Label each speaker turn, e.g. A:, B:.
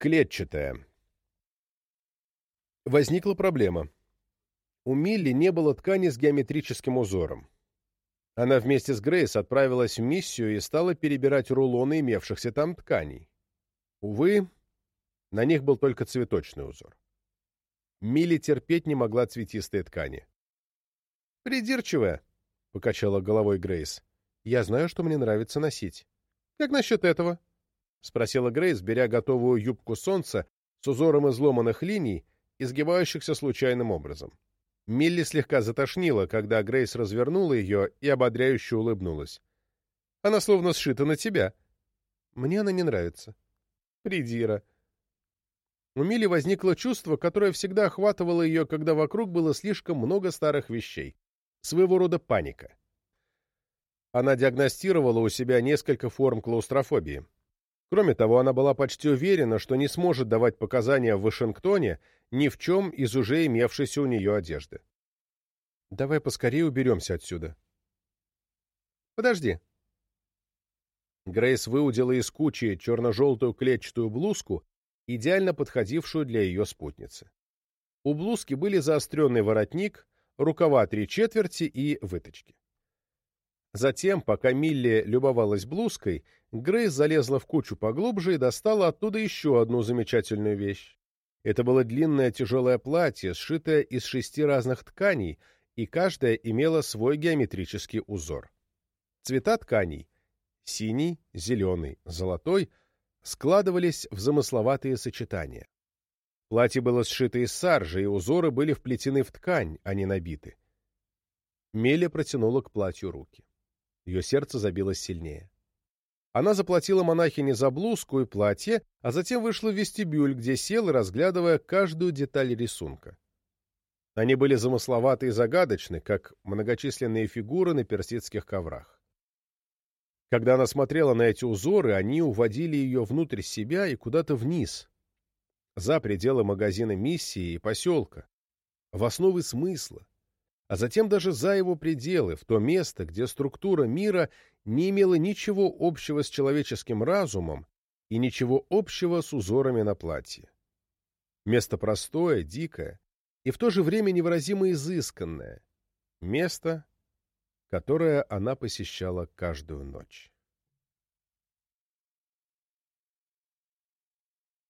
A: Клетчатая. Возникла проблема. У Милли не было ткани с геометрическим узором. Она вместе с Грейс отправилась в миссию и стала перебирать рулоны имевшихся там тканей. Увы, на них был только цветочный узор. Милли терпеть не могла цветистые ткани. «Придирчивая», — покачала головой Грейс. «Я знаю, что мне нравится носить». «Как насчет этого?» — спросила Грейс, беря готовую юбку солнца с узором изломанных линий, изгибающихся случайным образом. Милли слегка затошнила, когда Грейс развернула ее и ободряюще улыбнулась. «Она словно сшита на тебя». «Мне она не нравится». «Придира». У Милли возникло чувство, которое всегда охватывало ее, когда вокруг было слишком много старых вещей. Своего рода паника. Она диагностировала у себя несколько форм клаустрофобии. Кроме того, она была почти уверена, что не сможет давать показания в Вашингтоне ни в чем из уже имевшейся у нее одежды. «Давай поскорее уберемся отсюда». «Подожди». Грейс выудила из кучи черно-желтую клетчатую блузку, идеально подходившую для ее спутницы. У блузки были заостренный воротник, рукава три четверти и выточки. Затем, пока Милли любовалась блузкой, Грейс залезла в кучу поглубже и достала оттуда еще одну замечательную вещь. Это было длинное тяжелое платье, сшитое из шести разных тканей, и каждая имела свой геометрический узор. Цвета тканей — синий, зеленый, золотой — складывались в замысловатые сочетания. Платье было сшито из саржи, и узоры были вплетены в ткань, а не набиты. Меля протянула к платью руки. Ее сердце забилось сильнее. Она заплатила монахине за блузку и платье, а затем вышла в вестибюль, где села, разглядывая каждую деталь рисунка. Они были замысловаты и загадочны, как многочисленные фигуры на персидских коврах. Когда она смотрела на эти узоры, они уводили ее внутрь себя и куда-то вниз, за пределы магазина миссии и поселка, в основы смысла, а затем даже за его пределы, в то место, где структура мира не имела ничего общего с человеческим разумом и ничего общего с узорами на платье. Место простое, дикое и в то же время невыразимо изысканное. Место, которое она посещала каждую ночь.